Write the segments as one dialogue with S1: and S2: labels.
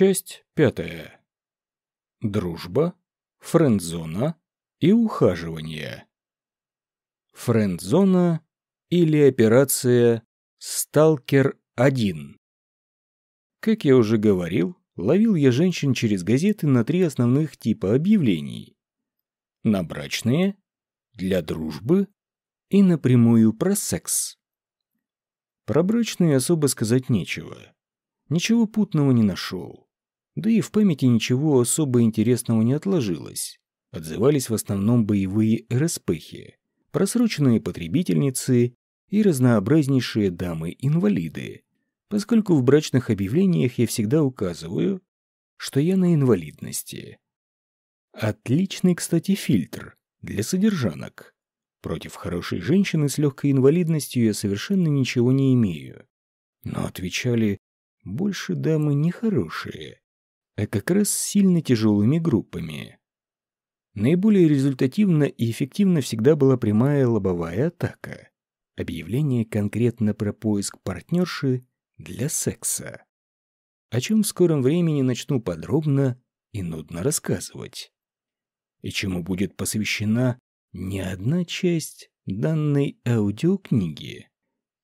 S1: Часть пятая. Дружба, френдзона и ухаживание. Френдзона или операция «Сталкер-1». Как я уже говорил, ловил я женщин через газеты на три основных типа объявлений. На брачные, для дружбы и напрямую про секс. Про брачные особо сказать нечего. Ничего путного не нашел. Да и в памяти ничего особо интересного не отложилось. Отзывались в основном боевые РСПхи, просроченные потребительницы и разнообразнейшие дамы-инвалиды, поскольку в брачных объявлениях я всегда указываю, что я на инвалидности. Отличный, кстати, фильтр для содержанок. Против хорошей женщины с легкой инвалидностью я совершенно ничего не имею. Но отвечали больше дамы нехорошие, а как раз с сильно тяжелыми группами. Наиболее результативно и эффективно всегда была прямая лобовая атака. Объявление конкретно про поиск партнерши для секса. О чем в скором времени начну подробно и нудно рассказывать. И чему будет посвящена не одна часть данной аудиокниги.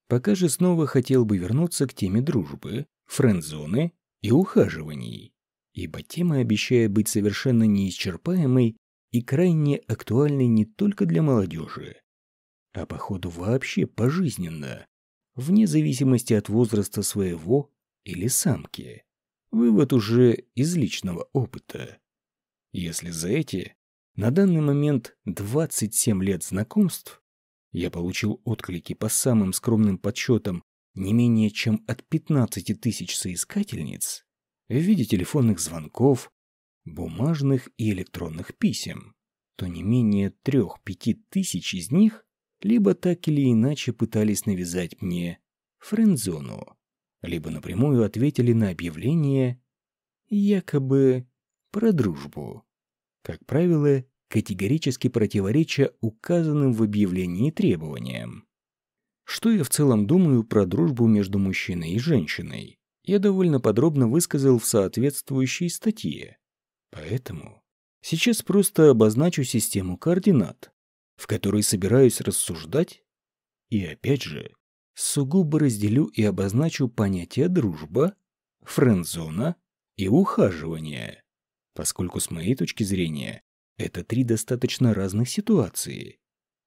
S1: Пока же снова хотел бы вернуться к теме дружбы, френдзоны и ухаживаний, ибо тема обещает быть совершенно неисчерпаемой и крайне актуальной не только для молодежи, а походу вообще пожизненно, вне зависимости от возраста своего или самки. Вывод уже из личного опыта. Если за эти на данный момент 27 лет знакомств. Я получил отклики по самым скромным подсчетам не менее чем от 15 тысяч соискательниц в виде телефонных звонков, бумажных и электронных писем, то не менее трех-пяти тысяч из них либо так или иначе пытались навязать мне френдзону, либо напрямую ответили на объявление якобы про дружбу как правило, категорически противореча указанным в объявлении требованиям. Что я в целом думаю про дружбу между мужчиной и женщиной, я довольно подробно высказал в соответствующей статье. Поэтому сейчас просто обозначу систему координат, в которой собираюсь рассуждать, и опять же, сугубо разделю и обозначу понятия дружба, френдзона и ухаживание поскольку с моей точки зрения это три достаточно разных ситуации.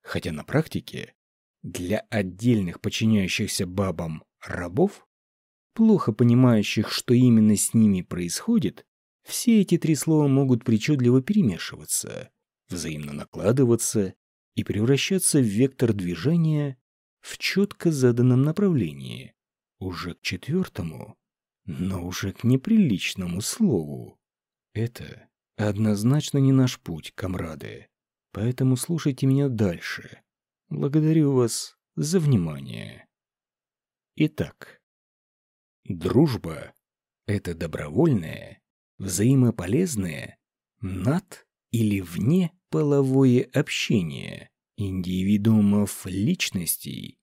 S1: Хотя на практике для отдельных подчиняющихся бабам рабов, плохо понимающих, что именно с ними происходит, все эти три слова могут причудливо перемешиваться, взаимно накладываться и превращаться в вектор движения в четко заданном направлении, уже к четвертому, но уже к неприличному слову. Это однозначно не наш путь, комрады. Поэтому слушайте меня дальше. Благодарю вас за внимание. Итак, дружба — это добровольное, взаимополезное, над или вне половое общение индивидуумов личностей,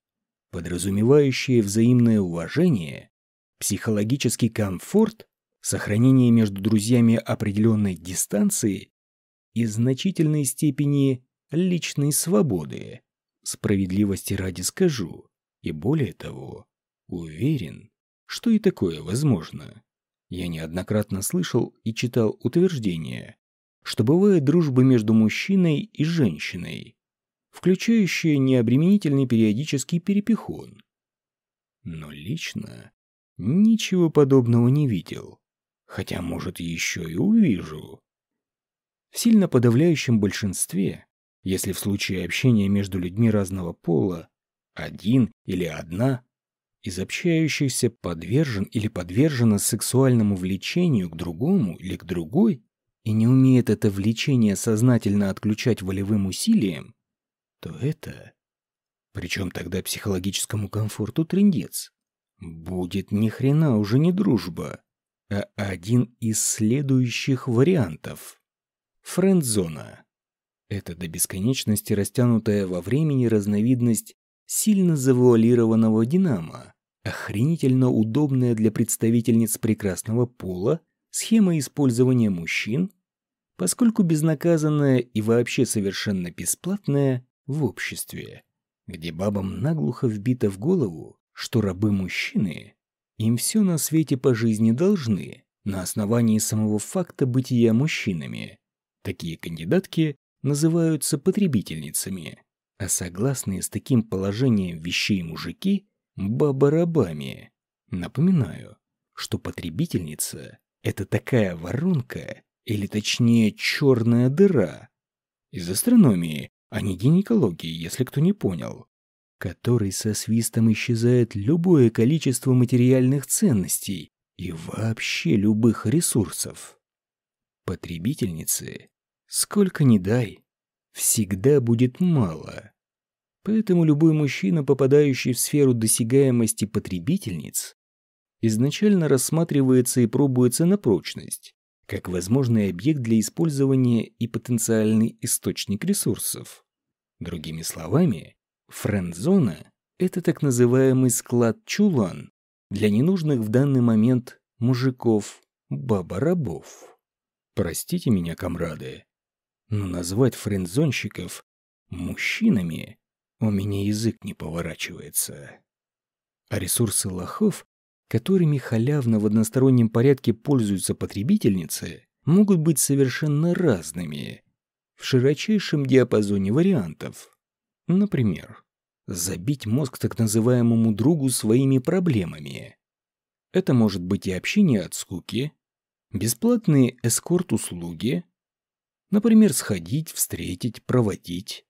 S1: подразумевающее взаимное уважение, психологический комфорт сохранение между друзьями определенной дистанции и значительной степени личной свободы. Справедливости ради скажу, и более того, уверен, что и такое возможно. Я неоднократно слышал и читал утверждения, что бывает дружба между мужчиной и женщиной, включающая необременительный периодический перепихон. Но лично ничего подобного не видел хотя, может, еще и увижу. В сильно подавляющем большинстве, если в случае общения между людьми разного пола, один или одна из общающихся подвержен или подвержена сексуальному влечению к другому или к другой и не умеет это влечение сознательно отключать волевым усилием, то это, причем тогда психологическому комфорту трендец, будет ни хрена уже не дружба, а один из следующих вариантов. Френдзона. Это до бесконечности растянутая во времени разновидность сильно завуалированного динамо, охренительно удобная для представительниц прекрасного пола схема использования мужчин, поскольку безнаказанная и вообще совершенно бесплатная в обществе, где бабам наглухо вбито в голову, что рабы-мужчины им все на свете по жизни должны, на основании самого факта бытия мужчинами. Такие кандидатки называются потребительницами, а согласные с таким положением вещей мужики – баба-рабами. Напоминаю, что потребительница – это такая воронка, или точнее черная дыра. Из астрономии, а не гинекологии, если кто не понял который со свистом исчезает любое количество материальных ценностей и вообще любых ресурсов. Потребительницы, сколько ни дай, всегда будет мало. Поэтому любой мужчина, попадающий в сферу досягаемости потребительниц, изначально рассматривается и пробуется на прочность, как возможный объект для использования и потенциальный источник ресурсов. Другими словами, Френдзона – это так называемый склад-чулан для ненужных в данный момент мужиков, баба-рабов. Простите меня, комрады, но назвать френдзонщиков мужчинами у меня язык не поворачивается. А ресурсы лохов, которыми халявно в одностороннем порядке пользуются потребительницы, могут быть совершенно разными в широчайшем диапазоне вариантов. Например, забить мозг так называемому другу своими проблемами. Это может быть и общение от скуки, бесплатные эскорт-услуги, например, сходить, встретить, проводить.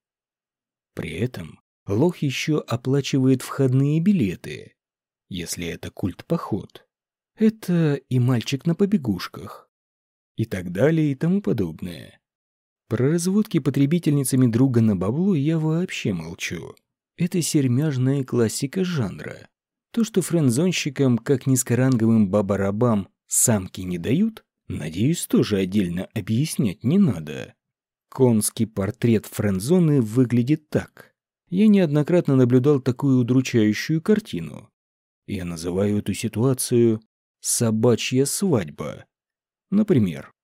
S1: При этом лох еще оплачивает входные билеты, если это культ-поход. Это и мальчик на побегушках, и так далее и тому подобное. Про разводки потребительницами друга на бабло я вообще молчу. Это сермяжная классика жанра. То, что френдзонщикам, как низкоранговым бабарабам, самки не дают, надеюсь, тоже отдельно объяснять не надо. Конский портрет френдзоны выглядит так. Я неоднократно наблюдал такую удручающую картину. Я называю эту ситуацию «собачья свадьба». Например,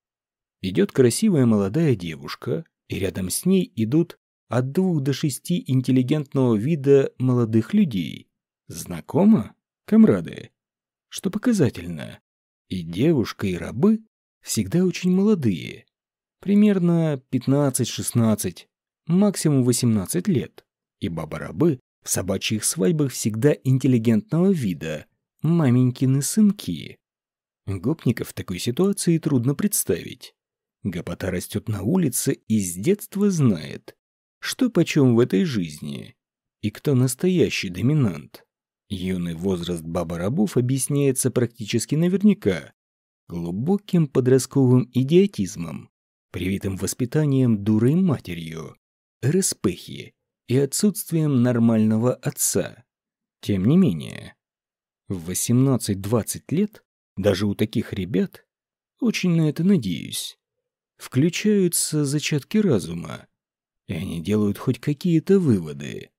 S1: Идет красивая молодая девушка, и рядом с ней идут от двух до шести интеллигентного вида молодых людей. Знакомо, комрады? Что показательно. И девушка, и рабы всегда очень молодые. Примерно 15-16, максимум 18 лет. И баба-рабы в собачьих свадьбах всегда интеллигентного вида, маменькины сынки. Гопников в такой ситуации трудно представить. Гопота растет на улице и с детства знает, что почем в этой жизни и кто настоящий доминант. Юный возраст баба-рабов объясняется практически наверняка глубоким подростковым идиотизмом, привитым воспитанием дурой матерью, РСПхи и отсутствием нормального отца. Тем не менее, в 18-20 лет даже у таких ребят, очень на это надеюсь, включаются зачатки разума, и они делают хоть какие-то выводы.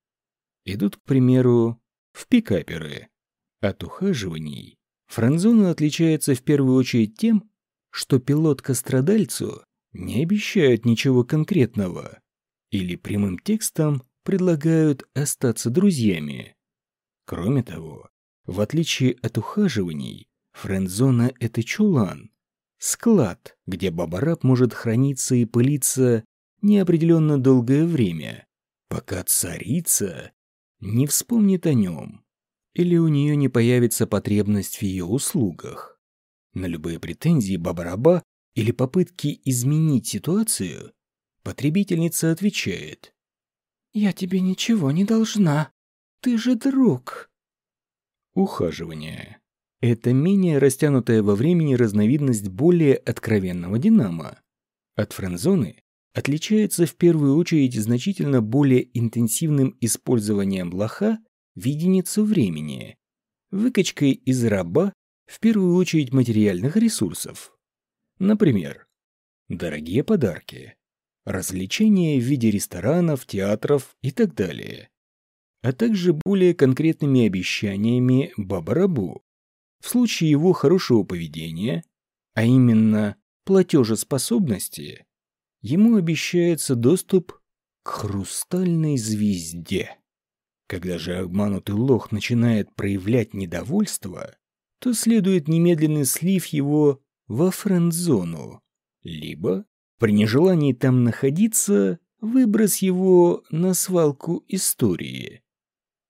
S1: Идут, к примеру, в пикаперы. От ухаживаний франзона отличается в первую очередь тем, что пилотка-страдальцу не обещают ничего конкретного или прямым текстом предлагают остаться друзьями. Кроме того, в отличие от ухаживаний, френдзона — это чулан, Склад, где бабараб может храниться и пылиться неопределенно долгое время, пока царица не вспомнит о нем или у нее не появится потребность в ее услугах. На любые претензии бабараба или попытки изменить ситуацию потребительница отвечает «Я тебе ничего не должна, ты же друг». Ухаживание это менее растянутая во времени разновидность более откровенного динамо. От френдзоны отличается в первую очередь значительно более интенсивным использованием лоха в времени, выкачкой из раба в первую очередь материальных ресурсов. Например, дорогие подарки, развлечения в виде ресторанов, театров и так далее, а также более конкретными обещаниями Баба-Рабу, в случае его хорошего поведения а именно платежеспособности, ему обещается доступ к хрустальной звезде. Когда же обманутый лох начинает проявлять недовольство, то следует немедленный слив его во френд-зону, либо, при нежелании там находиться, выброс его на свалку истории.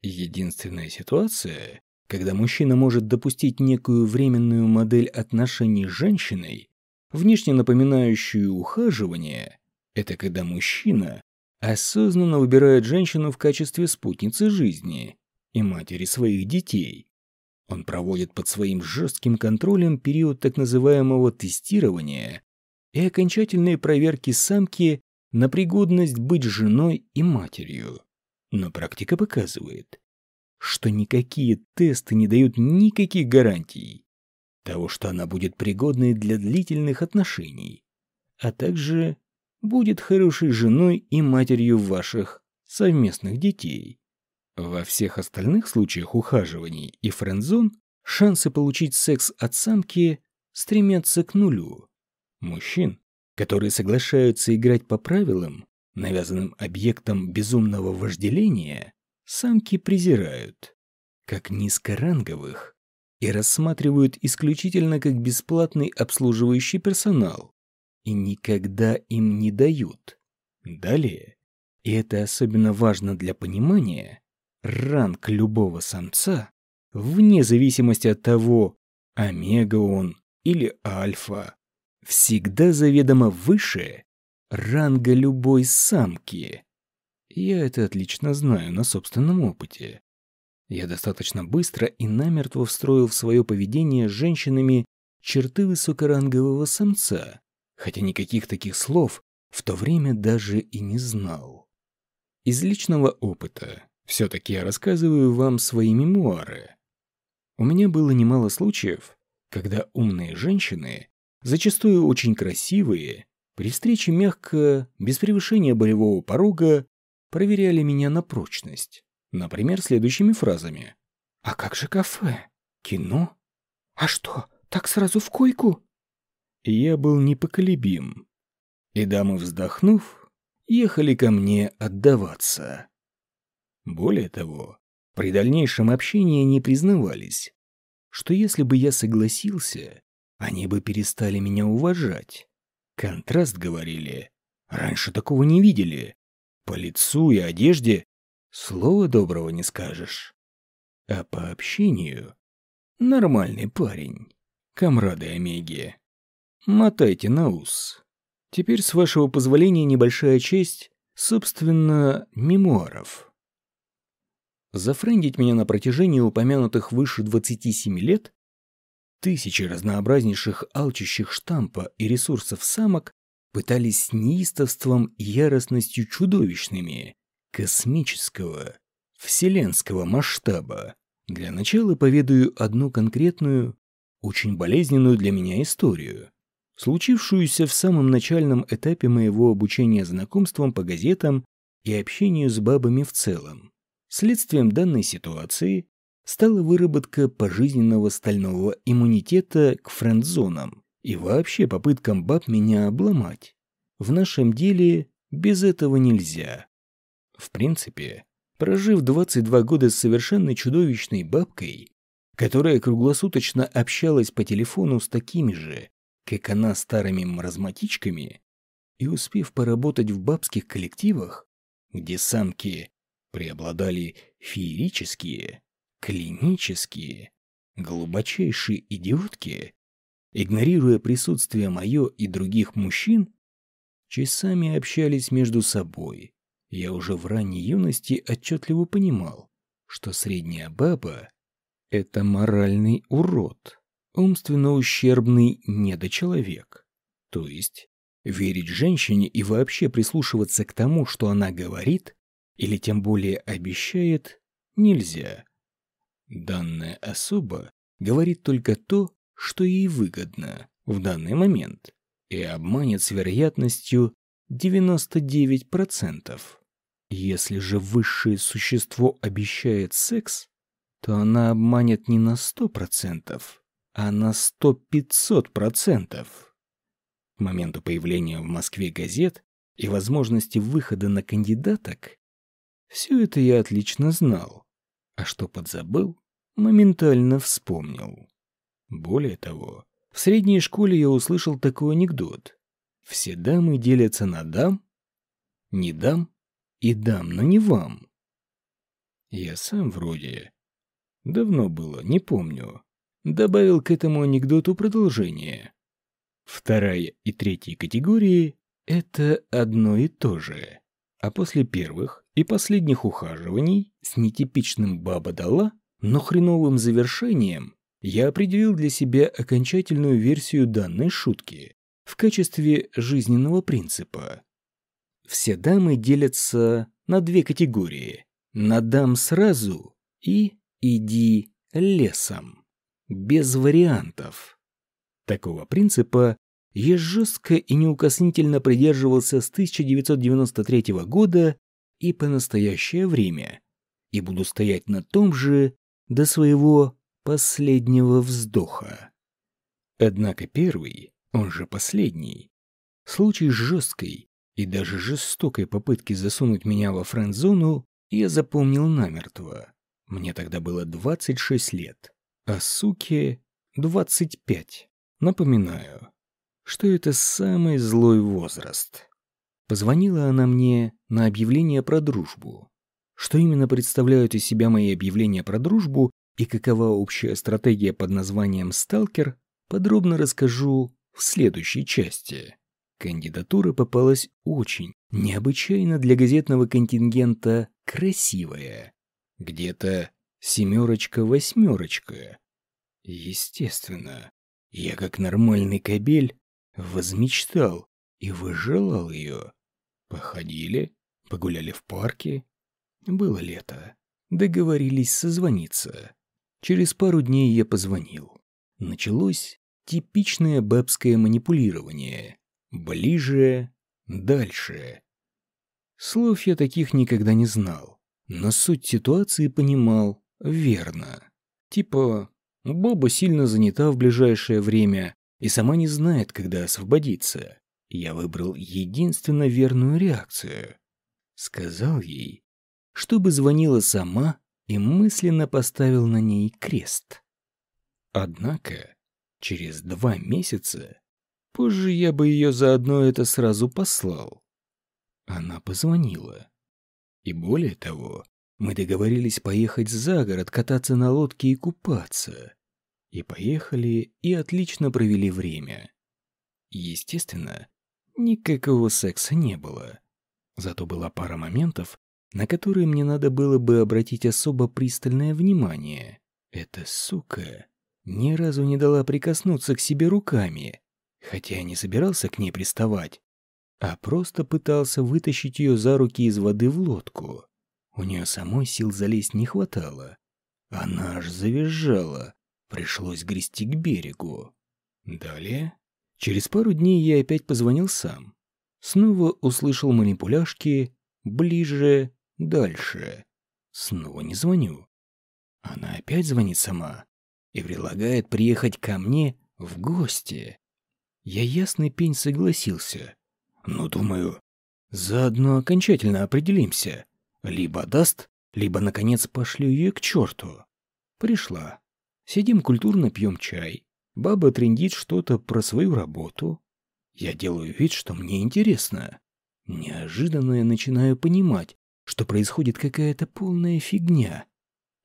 S1: Единственная ситуация, когда мужчина может допустить некую временную модель отношений с женщиной, внешне напоминающую ухаживание, это когда мужчина осознанно выбирает женщину в качестве спутницы жизни и матери своих детей. Он проводит под своим жестким контролем период так называемого тестирования и окончательной проверки самки на пригодность быть женой и матерью. Но практика показывает, что никакие тесты не дают никаких гарантий того, что она будет пригодной для длительных отношений, а также будет хорошей женой и матерью ваших совместных детей. Во всех остальных случаях ухаживаний и френдзон шансы получить секс от самки стремятся к нулю. Мужчин, которые соглашаются играть по правилам, навязанным объектом безумного вожделения, самки презирают, как низкоранговых, и рассматривают исключительно как бесплатный обслуживающий персонал, и никогда им не дают. Далее, и это особенно важно для понимания, ранг любого самца, вне зависимости от того, омега он или альфа, всегда заведомо выше ранга любой самки. Я это отлично знаю на собственном опыте. Я достаточно быстро и намертво встроил в свое поведение с женщинами черты высокорангового самца, хотя никаких таких слов в то время даже и не знал. Из личного опыта все-таки я рассказываю вам свои мемуары. У меня было немало случаев, когда умные женщины, зачастую очень красивые, при встрече мягко, без превышения болевого порога, проверяли меня на прочность. Например, следующими фразами. «А как же кафе? Кино? А что, так сразу в койку?» Я был непоколебим. И дамы, вздохнув, ехали ко мне отдаваться. Более того, при дальнейшем общении они признавались, что если бы я согласился, они бы перестали меня уважать. Контраст, говорили. Раньше такого не видели. По лицу и одежде слова доброго не скажешь. А по общению нормальный парень. Камрады Омеги. Мотайте на ус. Теперь, с вашего позволения, небольшая честь, собственно, мемуаров. Зафрендить меня на протяжении упомянутых выше 27 лет тысячи разнообразнейших алчущих штампа и ресурсов самок пытались с неистовством и яростностью чудовищными, космического, вселенского масштаба. Для начала поведаю одну конкретную, очень болезненную для меня историю случившуюся в самом начальном этапе моего обучения знакомствам по газетам и общению с бабами в целом. Следствием данной ситуации стала выработка пожизненного стального иммунитета к френдзонам и вообще попыткам баб меня обломать. В нашем деле без этого нельзя. В принципе, прожив 22 года с совершенно чудовищной бабкой, которая круглосуточно общалась по телефону с такими же как она старыми маразматичками, и успев поработать в бабских коллективах, где самки преобладали феерические, клинические, глубочайшие идиотки, игнорируя присутствие мое и других мужчин, часами общались между собой. Я уже в ранней юности отчетливо понимал, что средняя баба — это моральный урод умственно ущербный недочеловек. То есть верить женщине и вообще прислушиваться к тому, что она говорит, или тем более обещает, нельзя. Данная особа говорит только то, что ей выгодно в данный момент, и обманет с вероятностью 99%. Если же высшее существо обещает секс, то она обманет не на 100%, а на сто-пятьсот процентов. К моменту появления в Москве газет и возможности выхода на кандидаток, все это я отлично знал, а что подзабыл, моментально вспомнил. Более того, в средней школе я услышал такой анекдот. Все дамы делятся на дам, не дам и дам, но не вам. Я сам вроде... Давно было, не помню. Добавил к этому анекдоту продолжение. Вторая и третья категории — это одно и то же. А после первых и последних ухаживаний с нетипичным баба дала, но хреновым завершением я определил для себя окончательную версию данной шутки в качестве жизненного принципа. Все дамы делятся на две категории. На дам сразу и иди лесом. Без вариантов. Такого принципа я жестко и неукоснительно придерживался с 1993 года и по настоящее время, и буду стоять на том же до своего последнего вздоха. Однако первый, он же последний, случай жесткой и даже жестокой попытки засунуть меня во френд-зону я запомнил намертво. Мне тогда было 26 лет, а суке 25. Напоминаю, что это самый злой возраст. Позвонила она мне на объявление про дружбу. Что именно представляют из себя мои объявления про дружбу и какова общая стратегия под названием «Сталкер», подробно расскажу в следующей части. Кандидатура попалась очень, необычайно для газетного контингента красивая. Где-то семерочка-восьмерочка. Естественно, я как нормальный кобель возмечтал и выжелал ее. Походили, погуляли в парке. Было лето. Договорились созвониться. Через пару дней я позвонил. Началось типичное бабское манипулирование. Ближе, дальше. Слов я таких никогда не знал, но суть ситуации понимал верно. Типа, баба сильно занята в ближайшее время и сама не знает, когда освободиться. Я выбрал единственно верную реакцию. Сказал ей, чтобы звонила сама и мысленно поставил на ней крест. Однако через два месяца Позже я бы ее заодно это сразу послал. Она позвонила. И более того, мы договорились поехать за город, кататься на лодке и купаться. И поехали, и отлично провели время. Естественно, никакого секса не было. Зато была пара моментов, на которые мне надо было бы обратить особо пристальное внимание. Эта сука ни разу не дала прикоснуться к себе руками, хотя я не собирался к ней приставать, а просто пытался вытащить ее за руки из воды в лодку. У нее самой сил залезть не хватало. Она аж завизжала, пришлось грести к берегу. Далее, через пару дней я опять позвонил сам. Снова услышал манипуляшки «ближе», «дальше». Снова не звоню. Она опять звонит сама и предлагает приехать ко мне в гости. Я ясный пень согласился. Но, думаю, заодно окончательно определимся. Либо даст, либо, наконец, пошлю ее к черту. Пришла. Сидим культурно пьем чай. Баба трендит что-то про свою работу. Я делаю вид, что мне интересно. Неожиданно я начинаю понимать, что происходит какая-то полная фигня.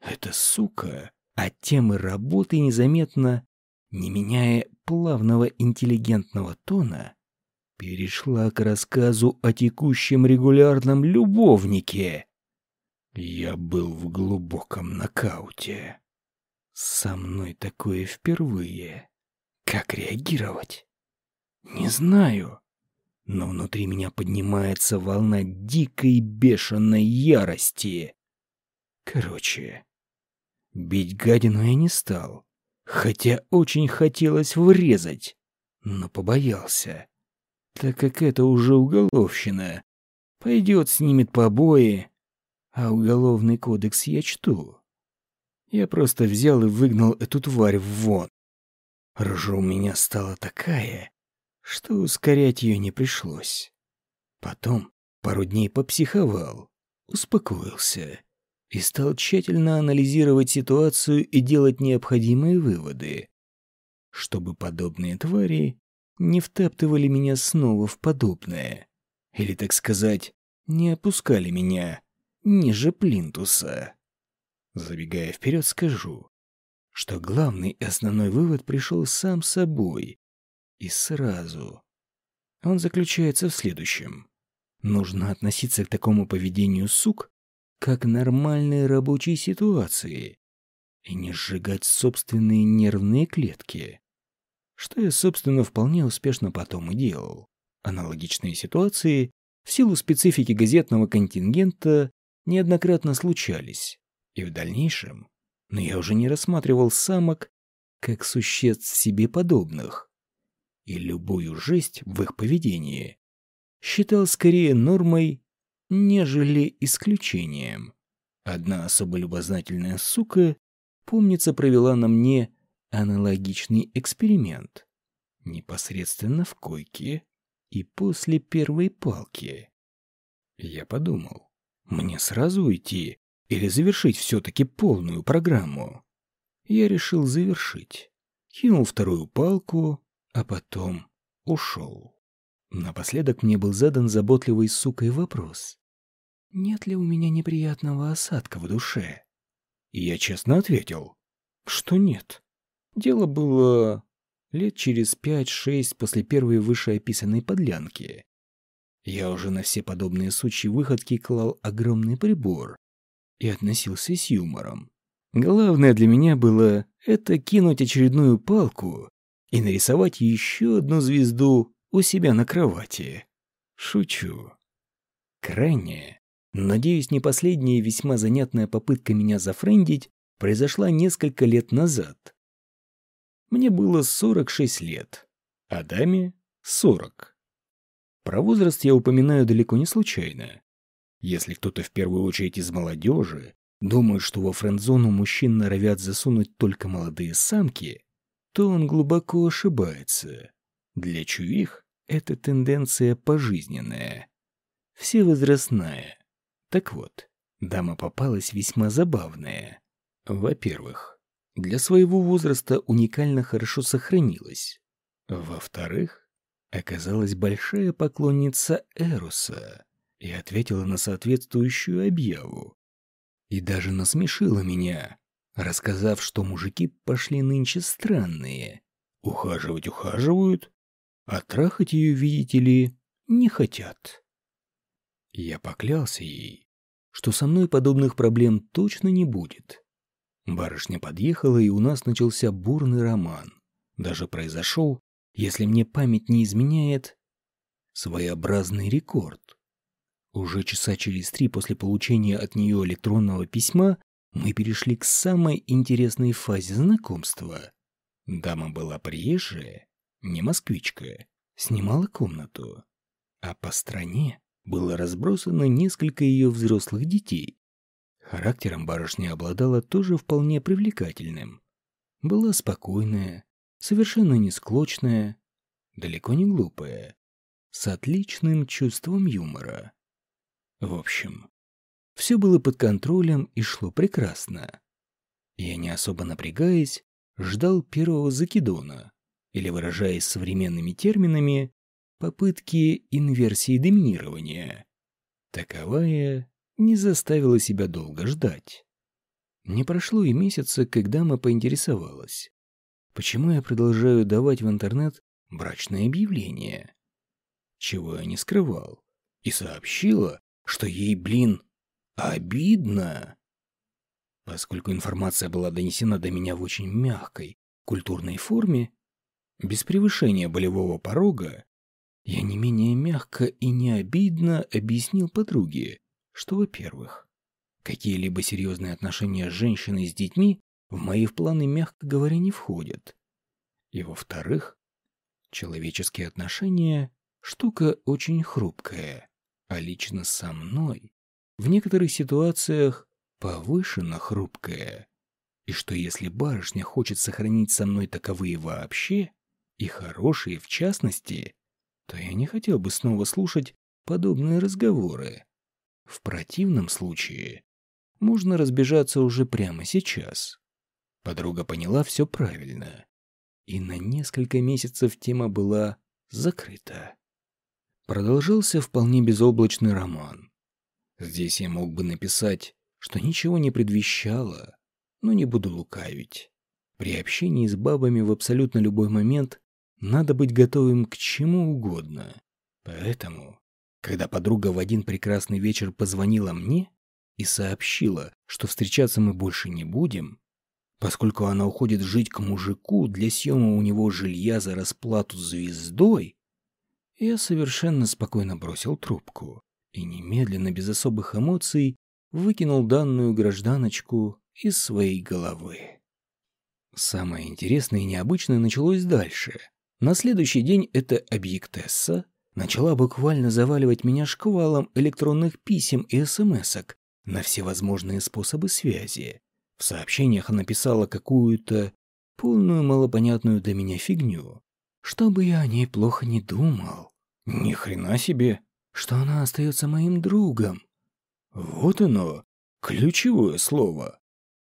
S1: Это сука от темы работы незаметно не меняя плавного интеллигентного тона, перешла к рассказу о текущем регулярном любовнике. Я был в глубоком нокауте. Со мной такое впервые. Как реагировать? Не знаю. Но внутри меня поднимается волна дикой бешеной ярости. Короче, бить гадину я не стал хотя очень хотелось врезать, но побоялся, так как это уже уголовщина. Пойдет, снимет побои, а уголовный кодекс я чту. Я просто взял и выгнал эту тварь вон. Рожа у меня стала такая, что ускорять ее не пришлось. Потом пару дней попсиховал, успокоился и стал тщательно анализировать ситуацию и делать необходимые выводы, чтобы подобные твари не втаптывали меня снова в подобное, или, так сказать, не опускали меня ниже плинтуса. Забегая вперед, скажу, что главный и основной вывод пришел сам собой и сразу. Он заключается в следующем. Нужно относиться к такому поведению сук как нормальной рабочей ситуации и не сжигать собственные нервные клетки. Что я, собственно, вполне успешно потом и делал. Аналогичные ситуации в силу специфики газетного контингента неоднократно случались. И в дальнейшем, но я уже не рассматривал самок как существ себе подобных. И любую жесть в их поведении считал скорее нормой, нежели исключением. Одна особо любознательная сука, помнится, провела на мне аналогичный эксперимент. Непосредственно в койке и после первой палки. Я подумал, мне сразу уйти или завершить все-таки полную программу. Я решил завершить. Кинул вторую палку, а потом ушел. Напоследок мне был задан заботливый сукой вопрос. Нет ли у меня неприятного осадка в душе? И я честно ответил, что нет. Дело было лет через пять-шесть после первой вышеописанной подлянки. Я уже на все подобные сучьи выходки клал огромный прибор и относился с юмором. Главное для меня было это кинуть очередную палку и нарисовать еще одну звезду у себя на кровати. Шучу. Крайняя, надеюсь, не последняя весьма занятная попытка меня зафрендить произошла несколько лет назад. Мне было 46 лет, а даме — 40. Про возраст я упоминаю далеко не случайно. Если кто-то в первую очередь из молодежи думает, что во френд-зону мужчин норовят засунуть только молодые самки, то он глубоко ошибается. Для чуих это тенденция пожизненная, всевозрастная. Так вот, дама попалась весьма забавная. Во-первых, для своего возраста уникально хорошо сохранилась. Во-вторых, оказалась большая поклонница Эруса и ответила на соответствующую объяву. И даже насмешила меня, рассказав, что мужики пошли нынче странные. Ухаживать ухаживают, а трахать ее, видите ли, не хотят. Я поклялся ей, что со мной подобных проблем точно не будет. Барышня подъехала, и у нас начался бурный роман. Даже произошел, если мне память не изменяет, своеобразный рекорд. Уже часа через три после получения от нее электронного письма мы перешли к самой интересной фазе знакомства. Дама была приезжая, не москвичка, снимала комнату. А по стране было разбросано несколько ее взрослых детей. Характером барышня обладала тоже вполне привлекательным. Была спокойная, совершенно не склочная, далеко не глупая, с отличным чувством юмора. В общем, все было под контролем и шло прекрасно. Я, не особо напрягаясь, ждал первого закидона, или, выражаясь современными терминами, попытки инверсии доминирования. Таковая не заставила себя долго ждать. Не прошло и месяца, когда дама поинтересовалась, почему я продолжаю давать в интернет брачное объявление, чего я не скрывал, и сообщила, что ей, блин, обидно. Поскольку информация была донесена до меня в очень мягкой, культурной форме, без превышения болевого порога, я не менее мягко и не обидно объяснил подруге, что, во-первых, какие-либо серьезные отношения с женщиной с детьми в мои планы, мягко говоря, не входят. И, во-вторых, человеческие отношения – штука очень хрупкая, а лично со мной в некоторых ситуациях повышенно хрупкая. и что если барышня хочет сохранить со мной таковые вообще, и хорошие в частности, то я не хотел бы снова слушать подобные разговоры. В противном случае можно разбежаться уже прямо сейчас. Подруга поняла все правильно. И на несколько месяцев тема была закрыта. Продолжался вполне безоблачный роман. Здесь я мог бы написать, что ничего не предвещало, но не буду лукавить. При общении с бабами в абсолютно любой момент надо быть готовым к чему угодно. Поэтому, когда подруга в один прекрасный вечер позвонила мне и сообщила, что встречаться мы больше не будем, поскольку она уходит жить к мужику для съема у него жилья за расплату звездой, я совершенно спокойно бросил трубку и немедленно, без особых эмоций, выкинул данную гражданочку из своей головы. Самое интересное и необычное началось дальше. На следующий день эта объектесса начала буквально заваливать меня шквалом электронных писем и смс-ок на всевозможные способы связи. В сообщениях она писала какую-то полную малопонятную для меня фигню. Чтобы я о ней плохо не думал. Ни хрена себе, что она остается моим другом. Вот оно, ключевое слово.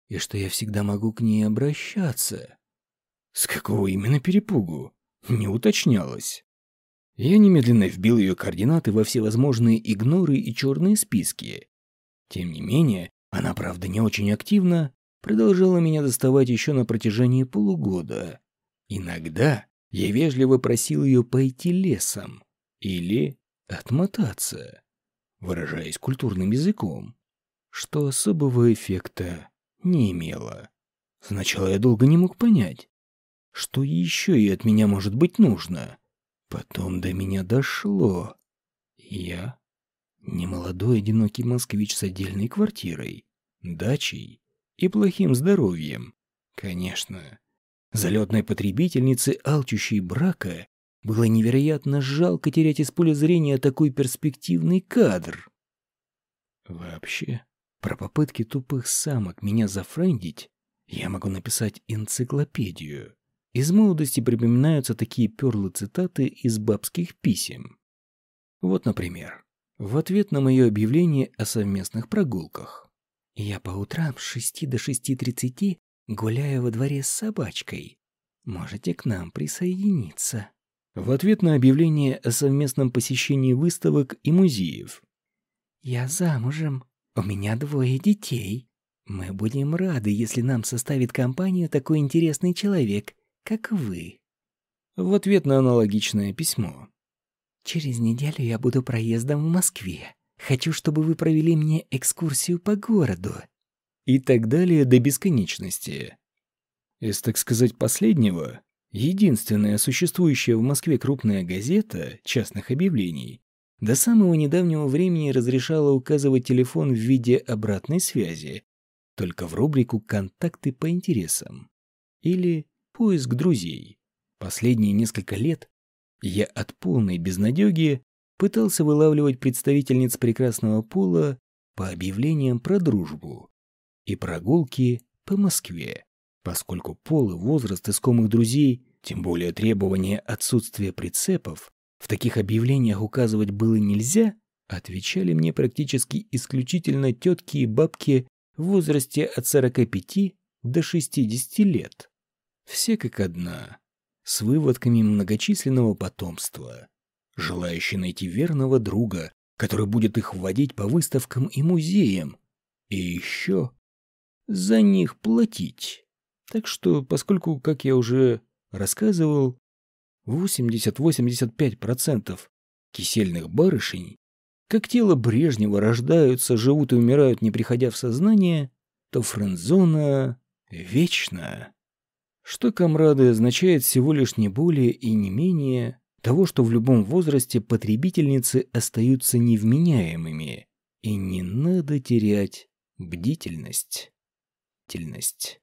S1: И что я всегда могу к ней обращаться. С какого именно перепугу? Не уточнялось. Я немедленно вбил ее координаты во всевозможные игноры и черные списки. Тем не менее, она, правда, не очень активно, продолжала меня доставать еще на протяжении полугода. Иногда я вежливо просил ее пойти лесом или отмотаться, выражаясь культурным языком, что особого эффекта не имело. Сначала я долго не мог понять, что еще и от меня может быть нужно. Потом до меня дошло. Я немолодой одинокий москвич с отдельной квартирой, дачей и плохим здоровьем. Конечно, залетной потребительнице, алчущей брака, было невероятно жалко терять из поля зрения такой перспективный кадр. Вообще, про попытки тупых самок меня зафрендить я могу написать энциклопедию. Из молодости припоминаются такие перлы цитаты из бабских писем. Вот, например, в ответ на мое объявление о совместных прогулках. «Я по утрам с шести до шести тридцати гуляю во дворе с собачкой. Можете к нам присоединиться». В ответ на объявление о совместном посещении выставок и музеев. «Я замужем. У меня двое детей. Мы будем рады, если нам составит компанию такой интересный человек, как вы. В ответ на аналогичное письмо. Через неделю я буду проездом в Москве. Хочу, чтобы вы провели мне экскурсию по городу. И так далее до бесконечности. Из, так сказать, последнего, единственная существующая в Москве крупная газета частных объявлений до самого недавнего времени разрешала указывать телефон в виде обратной связи только в рубрику «Контакты по интересам» или поиск друзей. Последние несколько лет я от полной безнадёги пытался вылавливать представительниц прекрасного пола по объявлениям про дружбу и прогулки по Москве, поскольку пол и возраст искомых друзей, тем более требование отсутствия прицепов, в таких объявлениях указывать было нельзя, отвечали мне практически исключительно тетки и бабки в возрасте от 45 до 60 лет. Все как одна, с выводками многочисленного потомства, желающие найти верного друга, который будет их вводить по выставкам и музеям, и еще за них платить. Так что, поскольку, как я уже рассказывал, 80-85% кисельных барышень, как тело Брежнева, рождаются, живут и умирают, не приходя в сознание, то френдзона вечна что комрады означает всего лишь не более и не менее того, что в любом возрасте потребительницы остаются невменяемыми, и не надо терять бдительность. Бдительность.